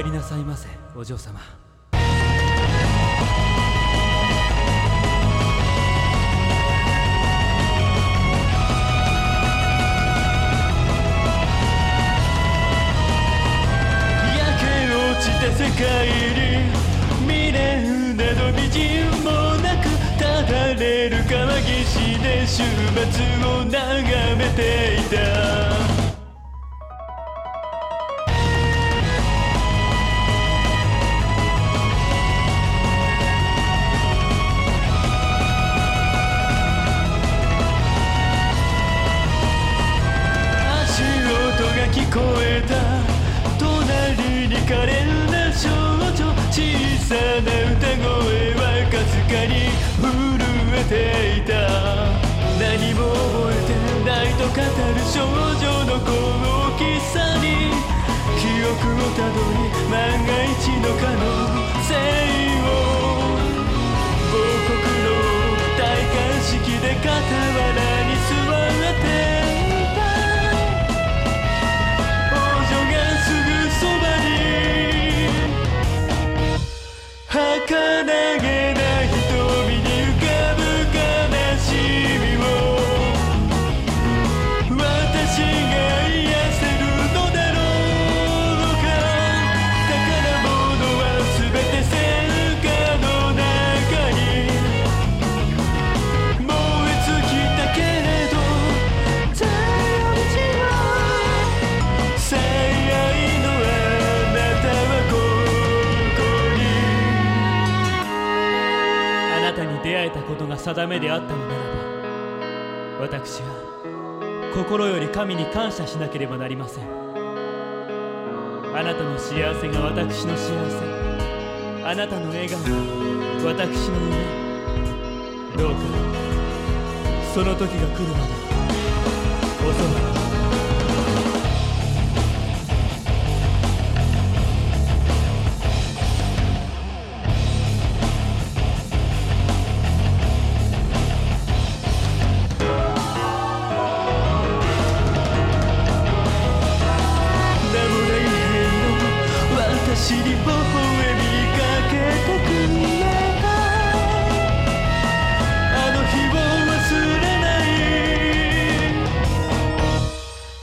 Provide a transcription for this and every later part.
帰りなさいませお嬢様。世界に未練など微塵もなくただれる川岸で終末を眺めていた。聞こえた。隣に可憐な少女小さな歌声はかすかに震えていた。何も覚えてないと語る少女の好奇さに。記憶をたどり万が一の可能性。えたことが定めであったのならば私は心より神に感謝しなければなりません。あなたの幸せが私の幸せあなたの笑顔が私の夢どうかその時が来るまでおそ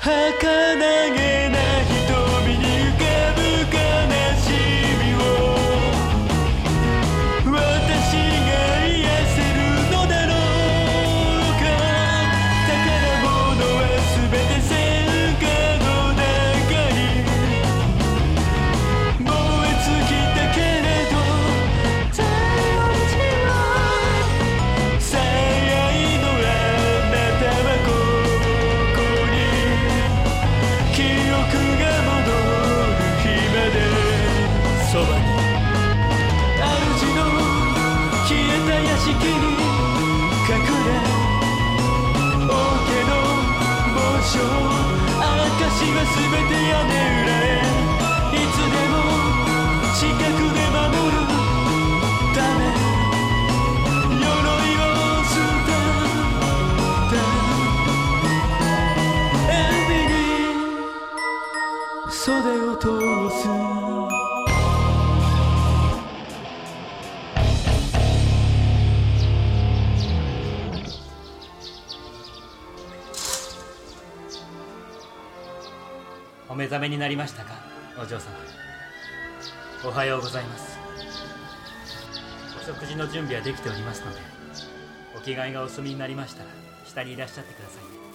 ないた屋敷に隠れ王家の帽子を証は全て屋根裏へいつでも近くで守るため。鎧を捨てたエビに袖を通す。目覚めになりましたか？お嬢様。おはようございます。お食事の準備はできておりますのでお着替えがお済みになりましたら下にいらっしゃってくださいね。